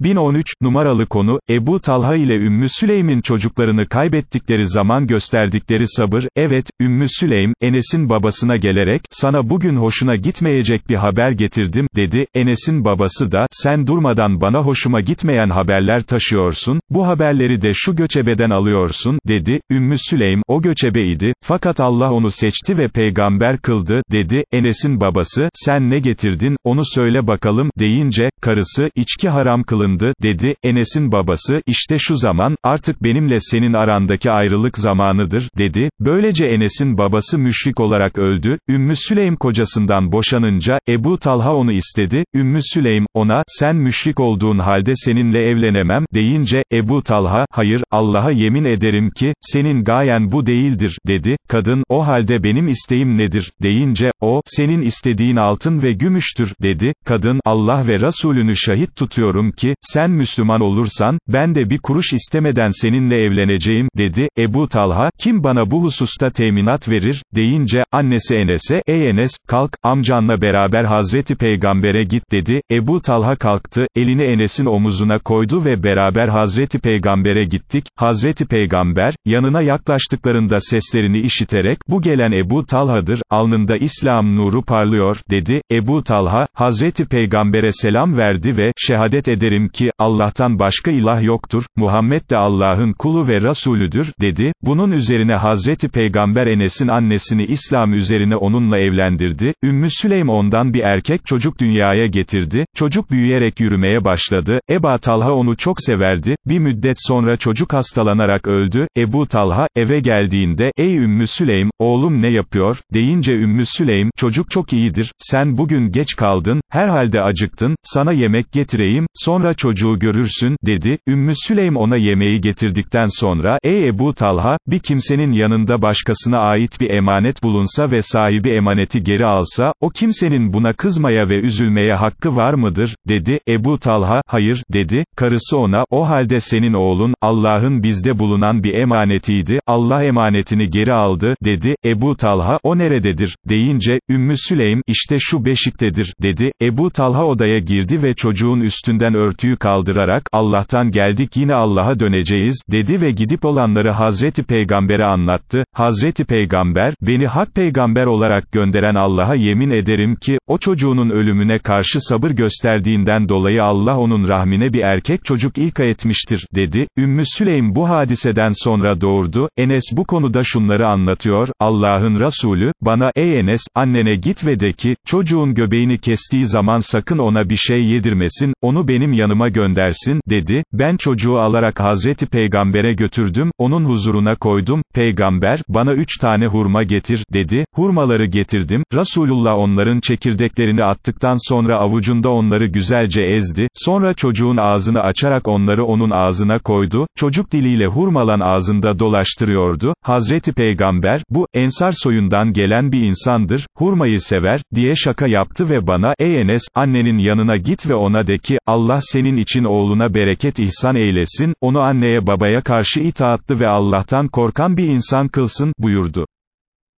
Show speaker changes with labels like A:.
A: 1013, numaralı konu, Ebu Talha ile Ümmü Süleym'in çocuklarını kaybettikleri zaman gösterdikleri sabır, evet, Ümmü Süleym, Enes'in babasına gelerek, sana bugün hoşuna gitmeyecek bir haber getirdim, dedi, Enes'in babası da, sen durmadan bana hoşuma gitmeyen haberler taşıyorsun, bu haberleri de şu göçebeden alıyorsun, dedi, Ümmü Süleym, o göçebeydi, fakat Allah onu seçti ve peygamber kıldı, dedi, Enes'in babası, sen ne getirdin, onu söyle bakalım, deyince, karısı, içki haram kılındı, dedi, Enes'in babası, işte şu zaman, artık benimle senin arandaki ayrılık zamanıdır, dedi, böylece Enes'in babası müşrik olarak öldü, Ümmü Süleym kocasından boşanınca, Ebu Talha onu istedi, Ümmü Süleym, ona, sen müşrik olduğun halde seninle evlenemem, deyince, Ebu Talha, hayır, Allah'a yemin ederim ki, senin gayen bu değildir, dedi, kadın, o halde benim isteğim nedir, deyince, o, senin istediğin altın ve gümüştür, dedi, kadın, Allah ve Resulünü şahit tutuyorum ki, sen Müslüman olursan, ben de bir kuruş istemeden seninle evleneceğim, dedi, Ebu Talha, kim bana bu hususta teminat verir, deyince, annesi Enes'e, ey Enes, kalk, amcanla beraber Hazreti Peygamber'e git dedi, Ebu Talha kalktı, elini Enes'in omuzuna koydu ve beraber Hazreti Peygamber'e gittik, Hazreti Peygamber, yanına yaklaştıklarında seslerini işiterek, bu gelen Ebu Talha'dır, alnında İslam nuru parlıyor, dedi, Ebu Talha, Hazreti Peygamber'e selam verdi ve, şehadet ederim ki, Allah'tan başka ilah yoktur, Muhammed de Allah'ın kulu ve Resulüdür, dedi, bunun üzerine Hazreti Peygamber Enes'in annesini İslam üzerine onunla evlendirdi, Ümmü Süleym ondan bir erkek çocuk dünyaya getirdi, çocuk büyüyerek yürümeye başladı, Eba Talha onu çok severdi, bir müddet sonra çocuk hastalanarak öldü, Ebu Talha, eve geldiğinde, ey Ümmü Süleym, oğlum ne yapıyor, deyince Ümmü Süleym, çocuk çok iyidir, sen bugün geç kaldın, herhalde acıktın, sana yemek getireyim, sonra çocuğu görürsün, dedi, Ümmü Süleym ona yemeği getirdikten sonra, ey Ebu Talha, bir kimsenin yanında başkasına ait bir emanet bulunsa ve sahibi emaneti geri alsa, o kimsenin buna kızmaya ve üzülmeye hakkı var mıdır, dedi, Ebu Talha, hayır, dedi, karısı ona, o halde senin oğlun, Allah'ın bizde bulunan bir emanetiydi, Allah emanetini geri aldı, dedi, Ebu Talha, o nerededir, deyince, Ümmü Süleym, işte şu beşiktedir, dedi, Ebu Talha odaya girdi ve çocuğun üstünden örtüyü kaldırarak, Allah'tan geldik yine Allah'a döneceğiz, dedi ve gidip olanları Hazreti Peygamber'e anlattı, Hazreti Peygamber, beni hak peygamber olarak gönderen Allah'a yemin ederim ki, o çocuğunun ölümüne karşı sabır gösterdiğinden dolayı Allah onun rahmine bir erkek çocuk ilka etmiştir, dedi, Ümmü Süleym bu hadiseden sonra doğurdu, Enes bu konuda şunları anlatıyor, Allah'ın Resulü, bana, ey Enes, annene git ve de ki, çocuğun göbeğini kestiği zaman sakın ona bir şey yedirmesin, onu benim yanıma göndersin, dedi, ben çocuğu alarak Hazreti Peygamber'e götürdüm, onun huzuruna koydum, Peygamber, bana üç tane hurma getir, dedi, hurmaları getirdim, Resulullah onların çekirdeklerini attıktan sonra avucunda onları güzelce ezdi, sonra çocuğun ağzını açarak onları onun ağzına koydu, çocuk diliyle hurmalan ağzında dolaştırıyordu, Hazreti Peygamber, bu, Ensar soyundan gelen bir insandır, hurmayı sever, diye şaka yaptı ve bana, ey Enes, annenin yanına git ve ona de ki, Allah senin için oğluna bereket ihsan eylesin, onu anneye babaya karşı itaatlı ve Allah'tan korkan bir insan kılsın, buyurdu.